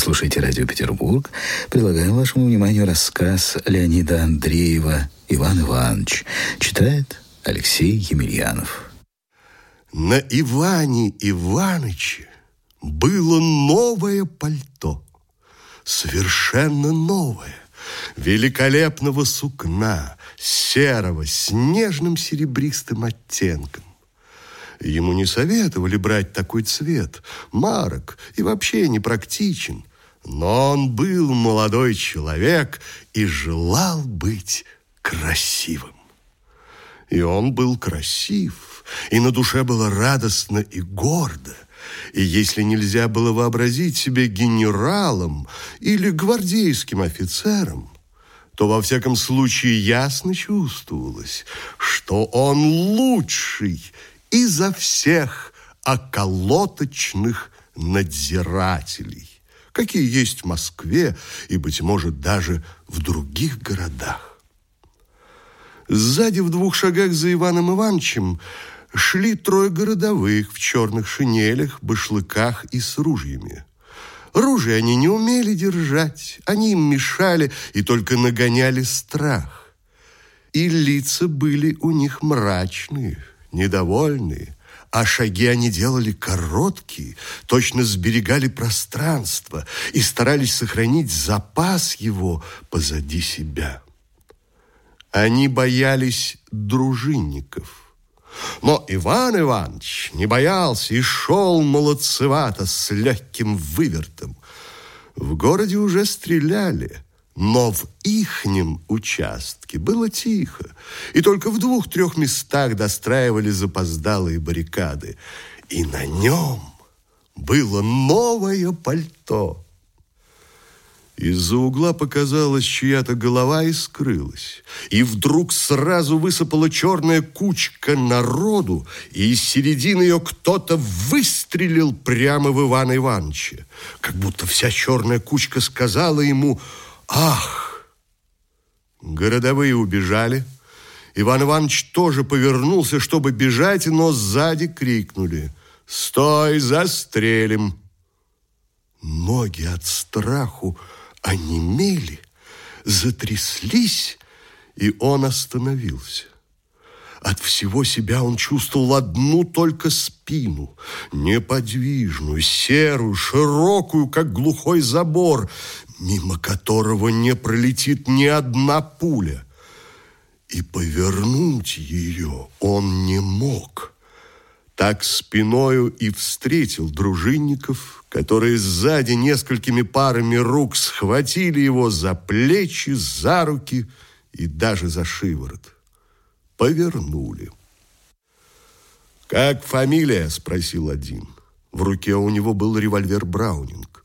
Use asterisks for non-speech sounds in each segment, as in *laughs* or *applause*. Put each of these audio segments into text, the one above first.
слушаете «Радио Петербург». Предлагаем вашему вниманию рассказ Леонида Андреева «Иван Иванович». Читает Алексей Емельянов. На Иване Иваныче было новое пальто. Совершенно новое. Великолепного сукна, серого, с нежным серебристым оттенком. Ему не советовали брать такой цвет, марок и вообще непрактичен. Но он был молодой человек и желал быть красивым. И он был красив, и на душе было радостно и гордо. И если нельзя было вообразить себе генералом или гвардейским офицером, то во всяком случае ясно чувствовалось, что он лучший изо всех околоточных надзирателей, какие есть в Москве и, быть может, даже в других городах. Сзади в двух шагах за Иваном Ивановичем шли трое городовых в черных шинелях, башлыках и с ружьями. Ружья они не умели держать, они им мешали и только нагоняли страх. И лица были у них мрачные, недовольные, а шаги они делали короткие, точно сберегали пространство и старались сохранить запас его позади себя. Они боялись дружинников. Но Иван Иванович не боялся и шел молодцевато с легким вывертом. В городе уже стреляли – но в ихнем участке было тихо, и только в двух-трех местах достраивали запоздалые баррикады. И на нем было новое пальто. Из-за угла показалась чья-то голова и скрылась. И вдруг сразу высыпала черная кучка народу, и из середины ее кто-то выстрелил прямо в Ивана Ивановича. Как будто вся черная кучка сказала ему – Ах! Городовые убежали. Иван Иванович тоже повернулся, чтобы бежать, но сзади крикнули «Стой, застрелим!» Ноги от страху онемели, затряслись, и он остановился. От всего себя он чувствовал одну только спину, неподвижную, серую, широкую, как глухой забор, мимо которого не пролетит ни одна пуля. И повернуть ее он не мог. Так спиною и встретил дружинников, которые сзади несколькими парами рук схватили его за плечи, за руки и даже за шиворот повернули. «Как фамилия?» – спросил один. В руке у него был револьвер Браунинг.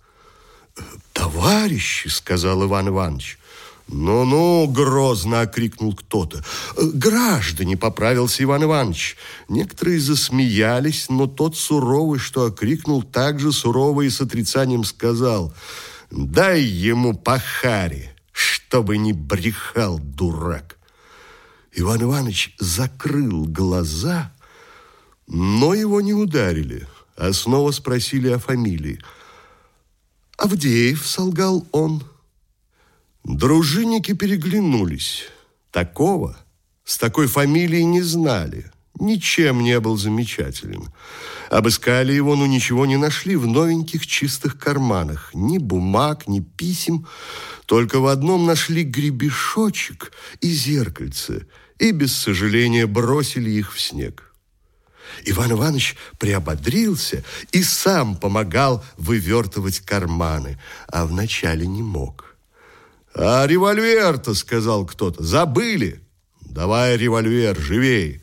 «Товарищи!» – сказал Иван Иванович. «Ну-ну!» – грозно окрикнул кто-то. «Граждане!» – поправился Иван Иванович. Некоторые засмеялись, но тот суровый, что окрикнул, также сурово и с отрицанием сказал «Дай ему по чтобы не брехал дурак!» Иван Иванович закрыл глаза, но его не ударили, а снова спросили о фамилии. «Авдеев», — солгал он. Дружинники переглянулись. Такого с такой фамилией не знали. Ничем не был замечателен. Обыскали его, но ничего не нашли в новеньких чистых карманах. Ни бумаг, ни писем. Только в одном нашли гребешочек и зеркальце – и без сожаления бросили их в снег. Иван Иванович приободрился и сам помогал вывертывать карманы, а вначале не мог. «А револьвер-то, — сказал кто-то, — забыли. Давай револьвер, живей!»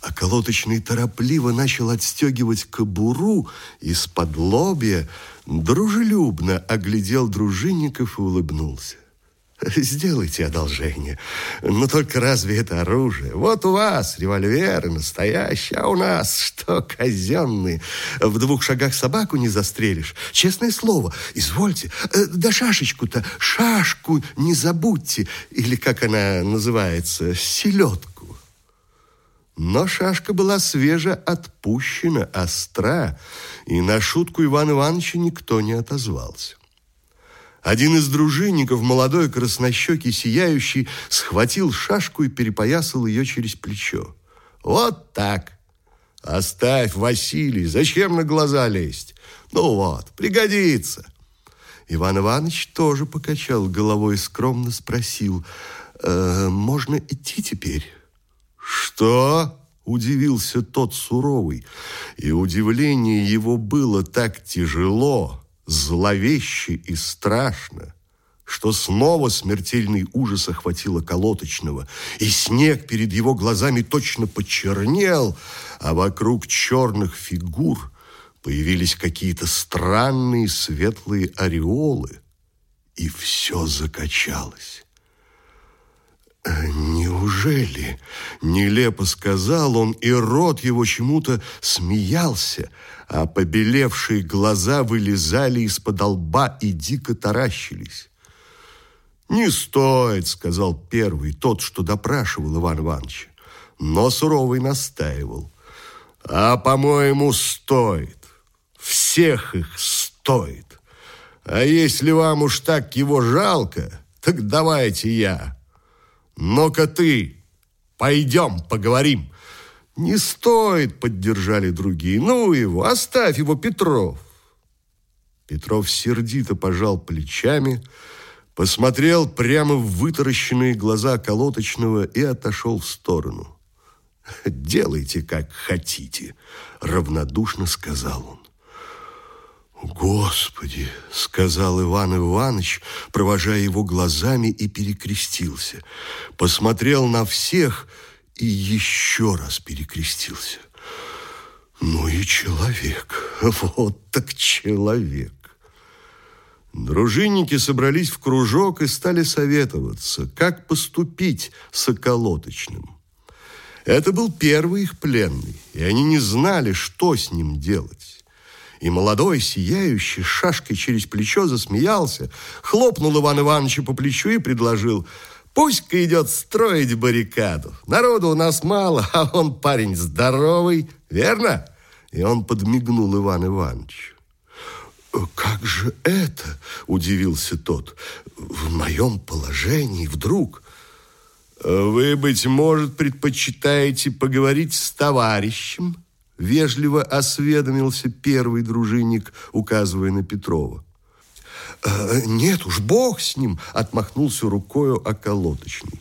А колоточный торопливо начал отстегивать кобуру из-под лобья, дружелюбно оглядел дружинников и улыбнулся. Сделайте одолжение. Но только разве это оружие? Вот у вас револьверы настоящие, а у нас что, казенные? В двух шагах собаку не застрелишь. Честное слово, извольте. Э, да шашечку-то, шашку не забудьте. Или как она называется, селедку. Но шашка была свеже отпущена, остра, и на шутку Ивана Ивановича никто не отозвался. Один из дружинников, молодой, краснощекий, сияющий, схватил шашку и перепоясал ее через плечо. Вот так. Оставь, Василий, зачем на глаза лезть? Ну вот, пригодится. Иван Иванович тоже покачал головой и скромно спросил, э, можно идти теперь? Что? Удивился тот суровый, и удивление его было так тяжело, зловеще и страшно, что снова смертельный ужас охватил околоточного, и снег перед его глазами точно почернел, а вокруг черных фигур появились какие-то странные светлые ореолы, и все закачалось. «Неужели?» – нелепо сказал он, и рот его чему-то смеялся, а побелевшие глаза вылезали из-под лба и дико таращились. «Не стоит», – сказал первый, тот, что допрашивал Иван Ивановича, но суровый настаивал. «А, по-моему, стоит. Всех их стоит. А если вам уж так его жалко, так давайте я». «Ну-ка ты, пойдем поговорим». «Не стоит», — поддержали другие. «Ну его, оставь его, Петров». Петров сердито пожал плечами, посмотрел прямо в вытаращенные глаза колоточного и отошел в сторону. «Делайте, как хотите», — равнодушно сказал он. «Господи!» — сказал Иван Иванович, провожая его глазами и перекрестился. Посмотрел на всех и еще раз перекрестился. «Ну и человек! *laughs* Вот так человек!» Дружинники собрались в кружок и стали советоваться, как поступить с околоточным. Это был первый их пленный, и они не знали, что с ним делать. И молодой, сияющий, шашкой через плечо засмеялся, хлопнул Иван Ивановича по плечу и предложил «Пусть-ка идет строить баррикаду. Народу у нас мало, а он парень здоровый, верно?» И он подмигнул Иван Ивановичу. «Как же это?» – удивился тот. «В моем положении вдруг...» «Вы, быть может, предпочитаете поговорить с товарищем?» Вежливо осведомился первый дружинник, указывая на Петрова. «Э, «Нет уж, бог с ним!» – отмахнулся рукою околоточный.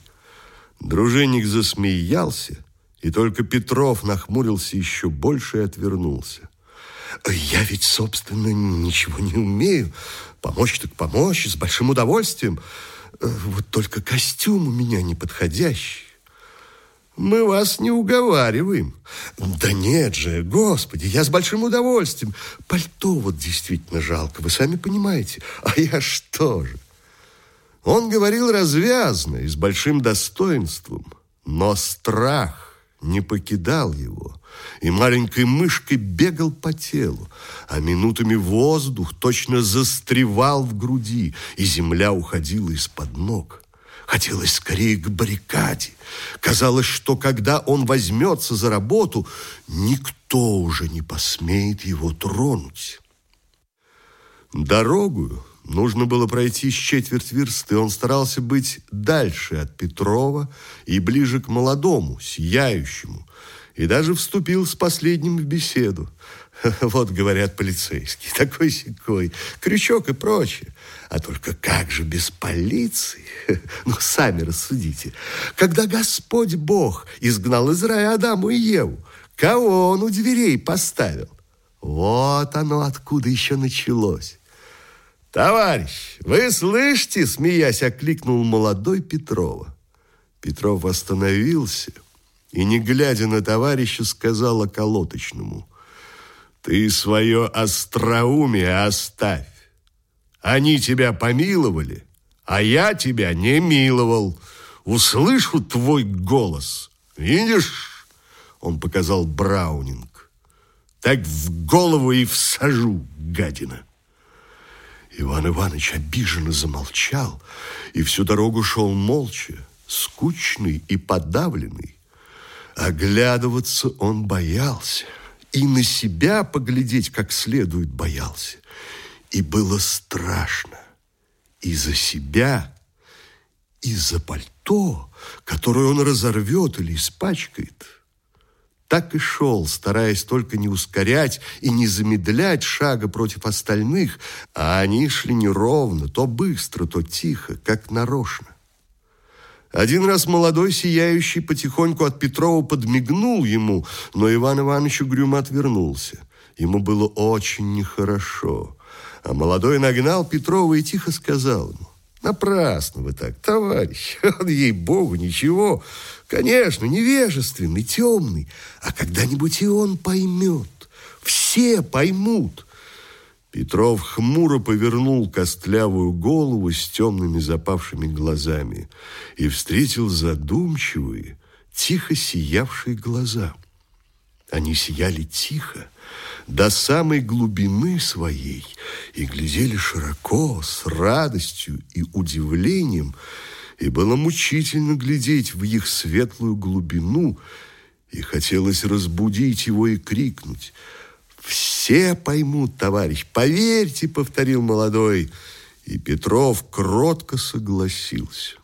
Дружинник засмеялся, и только Петров нахмурился еще больше и отвернулся. «Я ведь, собственно, ничего не умею. Помочь так помочь, с большим удовольствием. Э, вот только костюм у меня неподходящий. Мы вас не уговариваем. Да нет же, господи, я с большим удовольствием. Пальто вот действительно жалко, вы сами понимаете. А я что же? Он говорил развязно и с большим достоинством, но страх не покидал его, и маленькой мышкой бегал по телу, а минутами воздух точно застревал в груди, и земля уходила из-под ног. Хотелось скорее к баррикаде. Казалось, что когда он возьмется за работу, никто уже не посмеет его тронуть. Дорогу нужно было пройти с четверть версты. Он старался быть дальше от Петрова и ближе к молодому, сияющему, и даже вступил с последним в беседу. *laughs* Вот, говорят полицейские, *laughs* такой секой, крючок и прочее. А только как же без полиции? *laughs* Ну, сами рассудите. Когда Господь Бог изгнал из рая Адаму и Еву, кого он у дверей поставил? Вот оно откуда еще началось. «Товарищ, вы слышите?» Смеясь, окликнул молодой Петрова. Петров остановился и, не глядя на товарища, сказал околоточному – ты свое остроумие оставь. Они тебя помиловали, а я тебя не миловал. Услышу твой голос. Видишь? Он показал Браунинг. Так в голову и всажу, гадина. Иван Иванович обиженно замолчал и всю дорогу шел молча, скучный и подавленный. Оглядываться он боялся и на себя поглядеть как следует боялся. И было страшно, и за себя, и за пальто, которое он разорвет или испачкает. Так и шел, стараясь только не ускорять и не замедлять шага против остальных, а они шли неровно, то быстро, то тихо, как нарочно. Один раз молодой сияющий потихоньку от Петрова подмигнул ему, но Иван Иванович угрюмо отвернулся. Ему было очень нехорошо. А молодой нагнал Петрова и тихо сказал ему, «Напрасно вы так, товарищ, *laughs* он, ей-богу, ничего. Конечно, невежественный, темный, а когда-нибудь и он поймет. Все поймут». Петров хмуро повернул костлявую голову с темными запавшими глазами и встретил задумчивые, тихо сиявшие глаза. Они сияли тихо, до самой глубины своей и глядели широко, с радостью и удивлением, и было мучительно глядеть в их светлую глубину, и хотелось разбудить его и крикнуть – все поймут, товарищ, поверьте, повторил молодой. И Петров кротко согласился.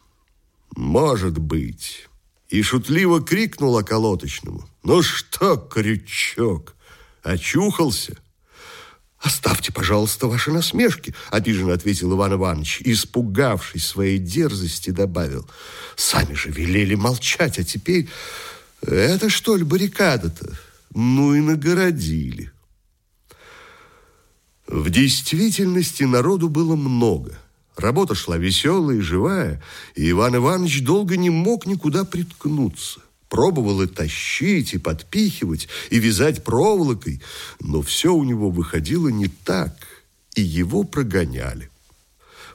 Может быть. И шутливо крикнул околоточному. Ну что, крючок, очухался? «Оставьте, пожалуйста, ваши насмешки», — обиженно ответил Иван Иванович. Испугавшись своей дерзости, добавил. «Сами же велели молчать, а теперь... Это что ли баррикада-то? Ну и нагородили». В действительности народу было много. Работа шла веселая и живая, и Иван Иванович долго не мог никуда приткнуться. Пробовал и тащить, и подпихивать, и вязать проволокой, но все у него выходило не так, и его прогоняли.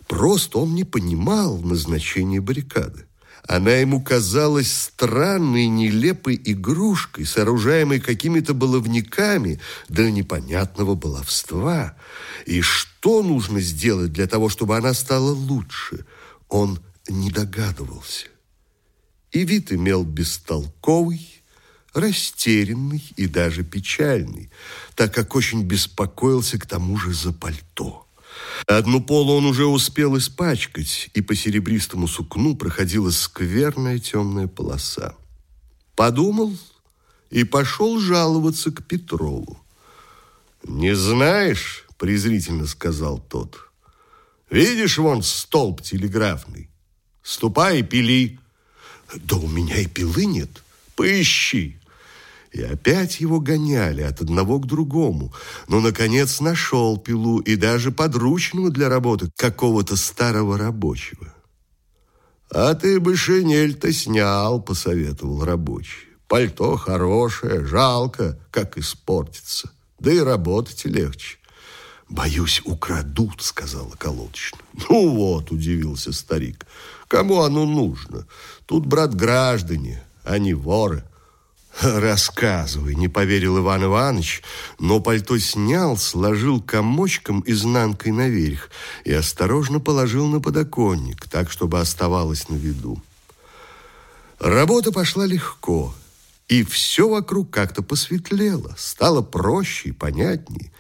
Просто он не понимал назначения баррикады. Она ему казалась странной, нелепой игрушкой, сооружаемой какими-то баловниками для непонятного баловства. И что нужно сделать для того, чтобы она стала лучше, он не догадывался. И вид имел бестолковый, растерянный и даже печальный, так как очень беспокоился к тому же за пальто. Одну полу он уже успел испачкать, и по серебристому сукну проходила скверная темная полоса. Подумал и пошел жаловаться к Петрову. «Не знаешь?» – презрительно сказал тот. «Видишь, вон столб телеграфный. Ступай и пили». «Да у меня и пилы нет. Поищи». И опять его гоняли от одного к другому, но, наконец, нашел пилу и даже подручного для работы какого-то старого рабочего. «А ты бы шинель-то снял», — посоветовал рабочий. «Пальто хорошее, жалко, как испортится, да и работать легче». «Боюсь, украдут», — сказала колодочная. «Ну вот», — удивился старик, — «кому оно нужно? Тут, брат, граждане, а не воры». «Рассказывай», — не поверил Иван Иванович, но пальто снял, сложил комочком изнанкой наверх и осторожно положил на подоконник, так, чтобы оставалось на виду. Работа пошла легко, и все вокруг как-то посветлело, стало проще и понятнее.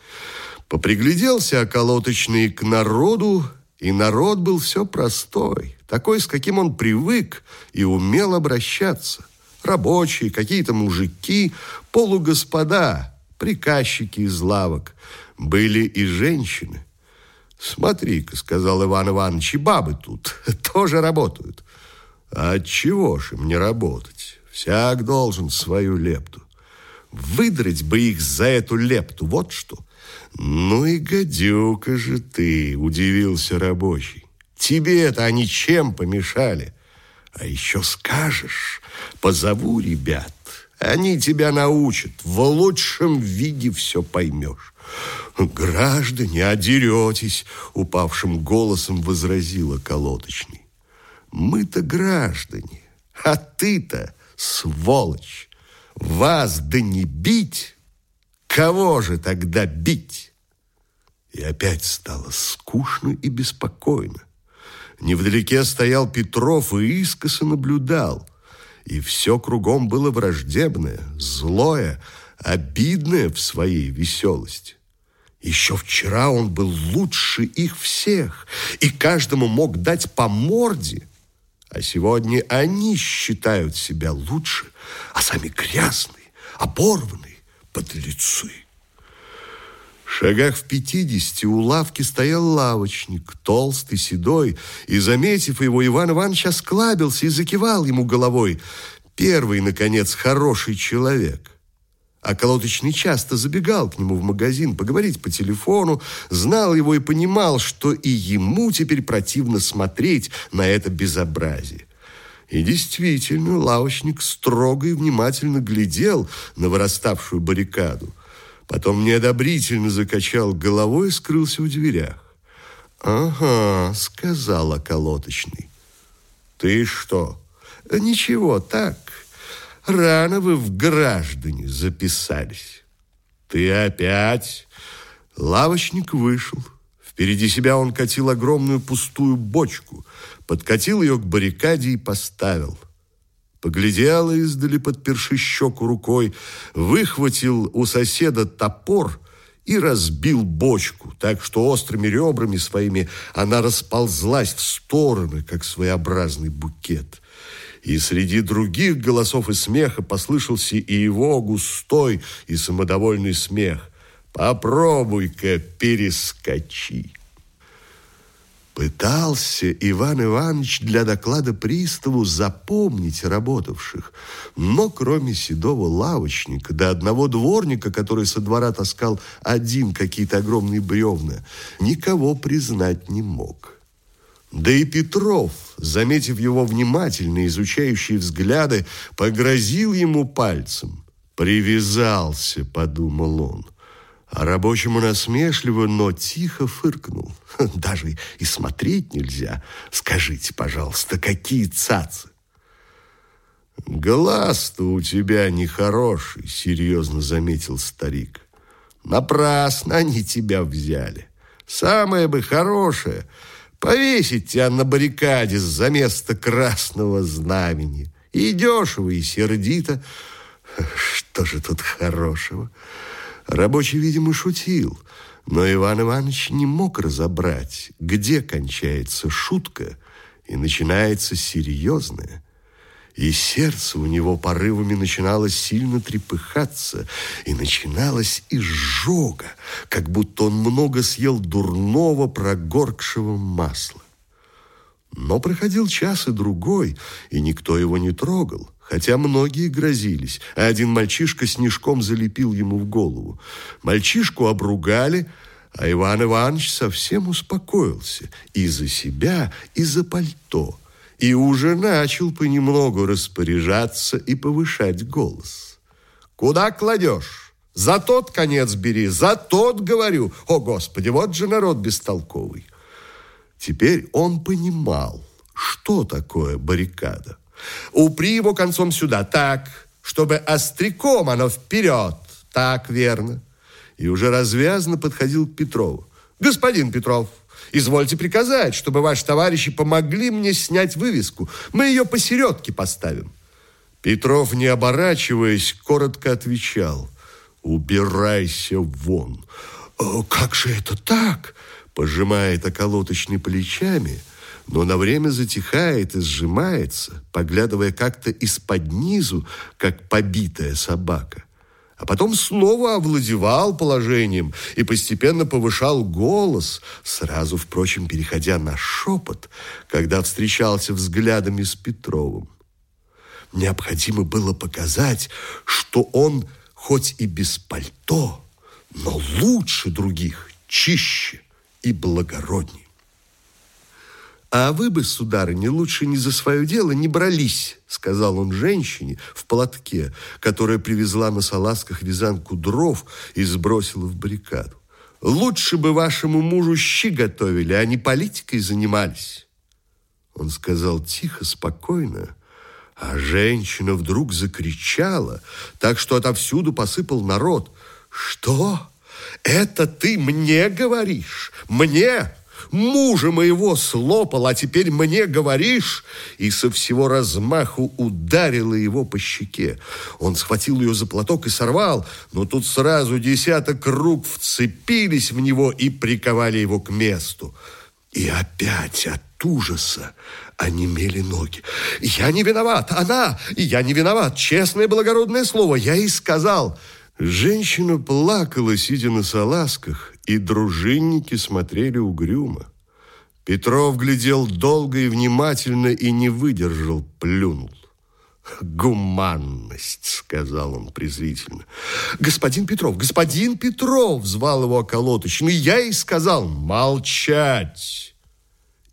Попригляделся околоточный к народу, и народ был все простой, такой, с каким он привык и умел обращаться – рабочие, какие-то мужики, полугоспода, приказчики из лавок. Были и женщины. «Смотри-ка», — сказал Иван Иванович, — «и бабы тут *laughs* тоже работают». «А чего ж им не работать? Всяк должен свою лепту. Выдрать бы их за эту лепту, вот что». «Ну и гадюка же ты», — удивился рабочий. «Тебе-то они чем помешали?» А еще скажешь, позову ребят, они тебя научат, в лучшем виде все поймешь. Граждане, одеретесь, упавшим голосом возразила колодочный. Мы-то граждане, а ты-то сволочь. Вас да не бить, кого же тогда бить? И опять стало скучно и беспокойно. Невдалеке стоял Петров и искоса наблюдал. И все кругом было враждебное, злое, обидное в своей веселости. Еще вчера он был лучше их всех и каждому мог дать по морде. А сегодня они считают себя лучше, а сами грязные, оборванные подлецы. Шагах в пятидесяти у лавки стоял лавочник, толстый, седой, и, заметив его, Иван Иванович осклабился и закивал ему головой. Первый, наконец, хороший человек. А колоточный часто забегал к нему в магазин поговорить по телефону, знал его и понимал, что и ему теперь противно смотреть на это безобразие. И действительно, лавочник строго и внимательно глядел на выраставшую баррикаду. Потом неодобрительно закачал головой и скрылся в дверях. «Ага», — сказал околоточный. «Ты что?» «Ничего, так, Рано вы в граждане записались. Ты опять? Лавочник вышел. Впереди себя он катил огромную пустую бочку, подкатил ее к баррикаде и поставил. Поглядел издали, подперши щеку рукой, выхватил у соседа топор и разбил бочку, так что острыми ребрами своими она расползлась в стороны, как своеобразный букет и среди других голосов и смеха послышался и его густой и самодовольный смех. «Попробуй-ка перескочи!» Пытался Иван Иванович для доклада приставу запомнить работавших, но кроме седого лавочника, до одного дворника, который со двора таскал один какие-то огромные бревна, никого признать не мог. Да и Петров, заметив его внимательно изучающие взгляды, погрозил ему пальцем. «Привязался», — подумал он. А рабочему насмешливо, но тихо фыркнул. *laughs* «Даже и смотреть нельзя. Скажите, пожалуйста, какие цацы?» «Глаз-то у тебя нехороший», — серьезно заметил старик. «Напрасно они тебя взяли. Самое бы хорошее — Повесить тебя на баррикаде за место красного знамени. И дешево, и сердито. Что же тут хорошего? Рабочий, видимо, шутил. Но Иван Иванович не мог разобрать, где кончается шутка и начинается серьезное и сердце у него порывами начинало сильно трепыхаться, и начиналась изжога, как будто он много съел дурного прогоркшего масла. Но проходил час и другой, и никто его не трогал, хотя многие грозились, а один мальчишка снежком залепил ему в голову. Мальчишку обругали, а Иван Иванович совсем успокоился и за себя, и за пальто – и уже начал понемногу распоряжаться и повышать голос. «Куда кладешь? За тот конец бери, за тот, говорю. О, Господи, вот же народ бестолковый». Теперь он понимал, что такое баррикада. «Упри его концом сюда, так, чтобы остряком оно вперед, так верно». И уже развязно подходил к Петрову. «Господин Петров, Извольте приказать, чтобы ваши товарищи помогли мне снять вывеску. Мы ее посередке поставим». Петров, не оборачиваясь, коротко отвечал. «Убирайся вон». «Как же это так?» Пожимает околоточный плечами, но на время затихает и сжимается, поглядывая как-то из-под низу, как побитая собака а потом снова овладевал положением и постепенно повышал голос, сразу, впрочем, переходя на шепот, когда встречался взглядами с Петровым. Необходимо было показать, что он хоть и без пальто, но лучше других, чище и благородней. «А вы бы, сударыня, лучше не за свое дело не брались», сказал он женщине в платке, которая привезла на салазках вязанку дров и сбросила в баррикаду. «Лучше бы вашему мужу щи готовили, а не политикой занимались». Он сказал тихо, спокойно, а женщина вдруг закричала, так что отовсюду посыпал народ. «Что? Это ты мне говоришь? Мне?» Мужа моего слопал, а теперь мне говоришь? И со всего размаху ударила его по щеке. Он схватил ее за платок и сорвал, но тут сразу десяток рук вцепились в него и приковали его к месту. И опять от ужаса онемели ноги. «Я не виноват! Она! Я не виноват! Честное благородное слово! Я и сказал!» Женщина плакала, сидя на салазках, и дружинники смотрели угрюмо. Петров глядел долго и внимательно и не выдержал, плюнул. «Гуманность», — сказал он презрительно. «Господин Петров, господин Петров!» — звал его околоточный. Я и сказал «молчать».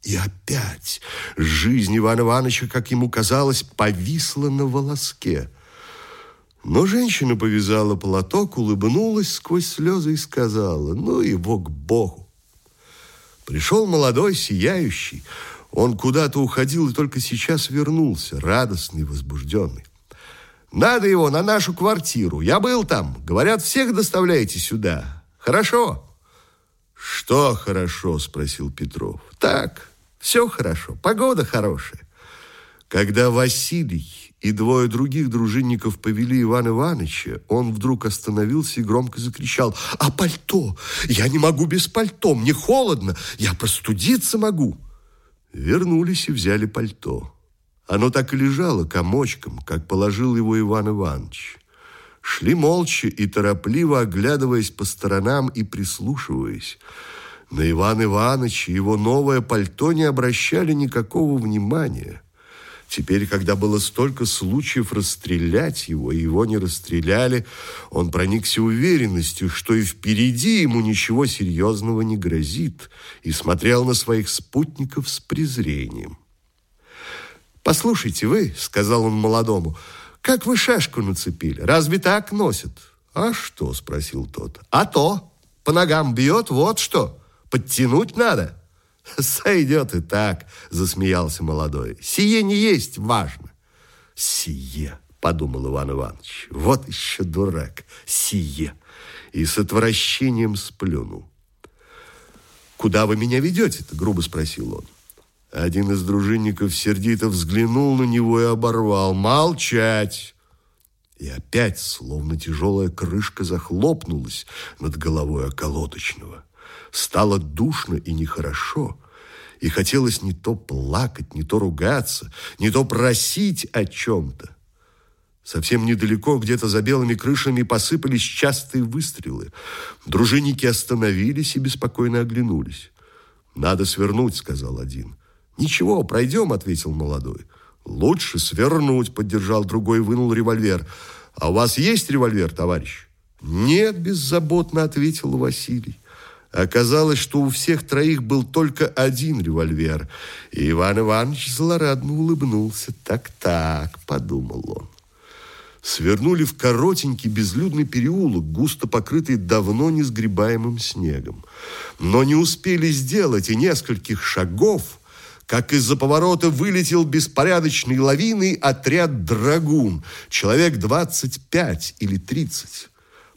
И опять жизнь Ивана Ивановича, как ему казалось, повисла на волоске – но женщина повязала платок, улыбнулась сквозь слезы и сказала, ну его к Богу. Пришел молодой, сияющий. Он куда-то уходил и только сейчас вернулся, радостный, возбужденный. Надо его на нашу квартиру. Я был там. Говорят, всех доставляете сюда. Хорошо? Что хорошо, спросил Петров. Так, все хорошо. Погода хорошая. Когда Василий и двое других дружинников повели Ивана Ивановича, он вдруг остановился и громко закричал «А пальто? Я не могу без пальто, мне холодно, я простудиться могу!» Вернулись и взяли пальто. Оно так и лежало комочком, как положил его Иван Иванович. Шли молча и торопливо оглядываясь по сторонам и прислушиваясь. На Ивана Ивановича его новое пальто не обращали никакого внимания. Теперь, когда было столько случаев расстрелять его, и его не расстреляли, он проникся уверенностью, что и впереди ему ничего серьезного не грозит, и смотрел на своих спутников с презрением. «Послушайте вы», — сказал он молодому, — «как вы шашку нацепили? Разве так носят?» «А что?» — спросил тот. «А то! По ногам бьет, вот что! Подтянуть надо!» *laughs* Сойдет и так, засмеялся молодой. Сие не есть важно. Сие, подумал Иван Иванович. Вот еще дурак. Сие. И с отвращением сплюнул. «Куда вы меня ведете-то?» – грубо спросил он. Один из дружинников сердито взглянул на него и оборвал. «Молчать!» И опять, словно тяжелая крышка, захлопнулась над головой околоточного. Стало душно и нехорошо, и хотелось не то плакать, не то ругаться, не то просить о чем-то. Совсем недалеко, где-то за белыми крышами, посыпались частые выстрелы. Дружинники остановились и беспокойно оглянулись. «Надо свернуть», — сказал один. «Ничего, пройдем», — ответил молодой. «Лучше свернуть», — поддержал другой, вынул револьвер. «А у вас есть револьвер, товарищ?» «Нет», — беззаботно ответил Василий. Оказалось, что у всех троих был только один револьвер. И Иван Иванович злорадно улыбнулся. «Так-так», — подумал он. Свернули в коротенький безлюдный переулок, густо покрытый давно несгребаемым снегом. Но не успели сделать и нескольких шагов, как из-за поворота вылетел беспорядочной лавиной отряд «Драгун», человек 25 или 30.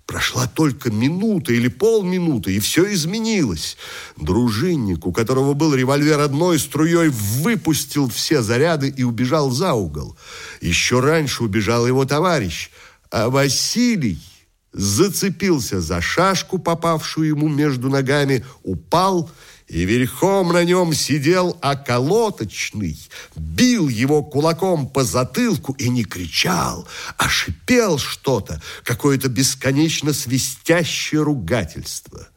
Прошла только минута или полминуты, и все изменилось. Дружинник, у которого был револьвер одной струей, выпустил все заряды и убежал за угол. Еще раньше убежал его товарищ, а Василий зацепился за шашку, попавшую ему между ногами, упал и верхом на нем сидел околоточный, бил его кулаком по затылку и не кричал, а шипел что-то, какое-то бесконечно свистящее ругательство.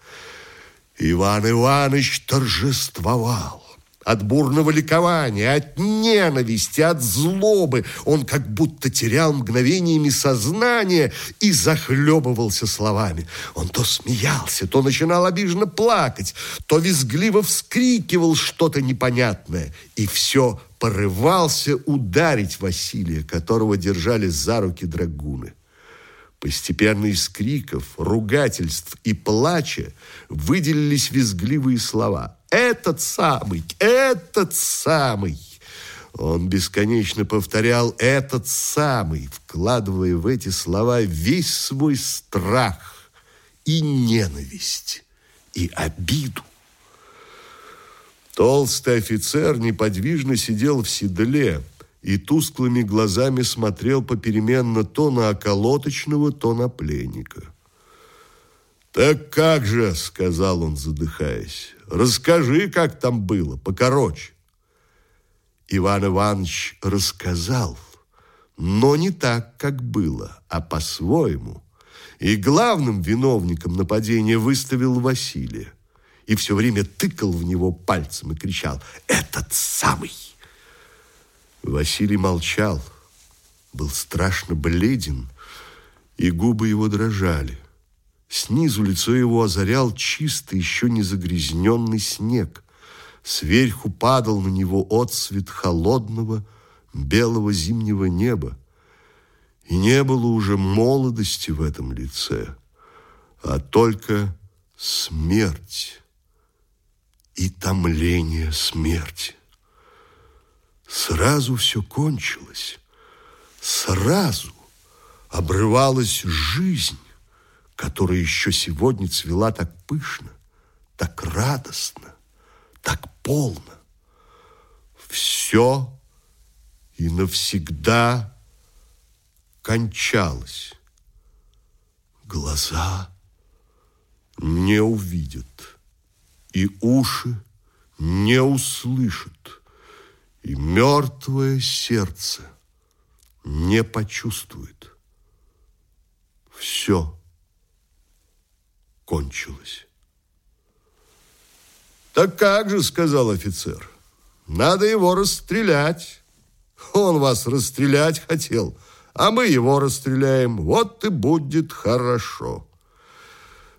Иван Иванович торжествовал от бурного ликования, от ненависти, от злобы. Он как будто терял мгновениями сознание и захлебывался словами. Он то смеялся, то начинал обиженно плакать, то визгливо вскрикивал что-то непонятное. И все порывался ударить Василия, которого держали за руки драгуны. Постепенно из криков, ругательств и плача выделились визгливые слова – этот самый, этот самый. Он бесконечно повторял «этот самый», вкладывая в эти слова весь свой страх и ненависть, и обиду. Толстый офицер неподвижно сидел в седле и тусклыми глазами смотрел попеременно то на околоточного, то на пленника. «Так как же», — сказал он, задыхаясь, — «расскажи, как там было, покороче». Иван Иванович рассказал, но не так, как было, а по-своему. И главным виновником нападения выставил Василия. И все время тыкал в него пальцем и кричал «Этот самый!». Василий молчал, был страшно бледен, и губы его дрожали. Снизу лицо его озарял чистый, еще не загрязненный снег. Сверху падал на него отсвет холодного белого зимнего неба. И не было уже молодости в этом лице, а только смерть и томление смерти. Сразу все кончилось, сразу обрывалась жизнь, которая еще сегодня цвела так пышно, так радостно так полно. Все и навсегда кончалось. Глаза не увидят, и уши не услышат, и мертвое сердце не почувствует. Все кончилось. «Так как же», — сказал офицер, — «надо его расстрелять. Он вас расстрелять хотел, а мы его расстреляем. Вот и будет хорошо».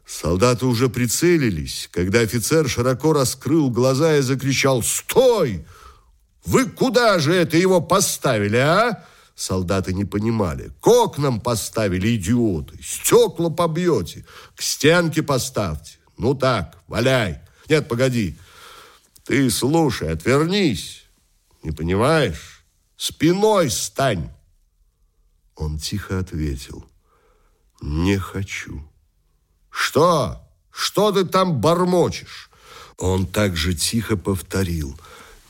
Солдаты уже прицелились, когда офицер широко раскрыл глаза и закричал «Стой! Вы куда же это его поставили, а?» Солдаты не понимали. К окнам поставили, идиоты. Стекла побьете, к стенке поставьте. Ну так, валяй. Нет, погоди. Ты слушай, отвернись. Не понимаешь? Спиной стань. Он тихо ответил. Не хочу. Что? Что ты там бормочешь? Он также тихо повторил.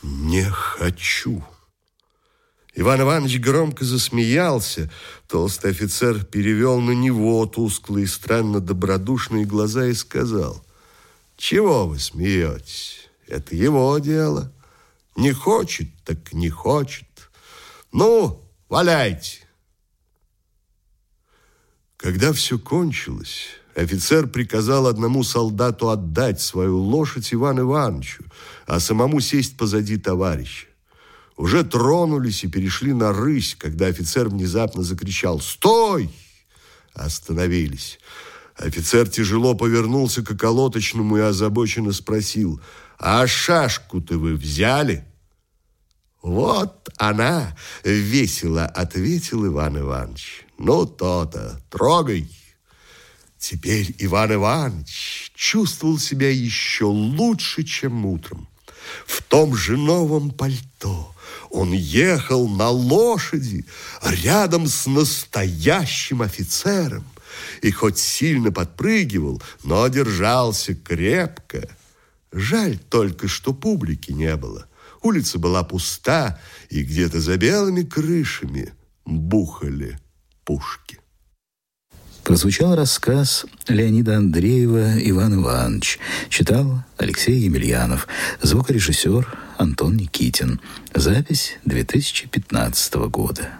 Не хочу. Иван Иванович громко засмеялся. Толстый офицер перевел на него тусклые, странно добродушные глаза и сказал – чего вы смеетесь? Это его дело. Не хочет, так не хочет. Ну, валяйте. Когда все кончилось, офицер приказал одному солдату отдать свою лошадь Ивану Ивановичу, а самому сесть позади товарища. Уже тронулись и перешли на рысь, когда офицер внезапно закричал «Стой!» Остановились. Офицер тяжело повернулся к околоточному и озабоченно спросил, «А шашку-то вы взяли?» «Вот она!» — весело ответил Иван Иванович. «Ну, то-то, трогай!» Теперь Иван Иванович чувствовал себя еще лучше, чем утром. В том же новом пальто он ехал на лошади рядом с настоящим офицером и хоть сильно подпрыгивал, но держался крепко. Жаль только, что публики не было. Улица была пуста, и где-то за белыми крышами бухали пушки. Прозвучал рассказ Леонида Андреева «Иван Иванович». Читал Алексей Емельянов. Звукорежиссер Антон Никитин. Запись 2015 года.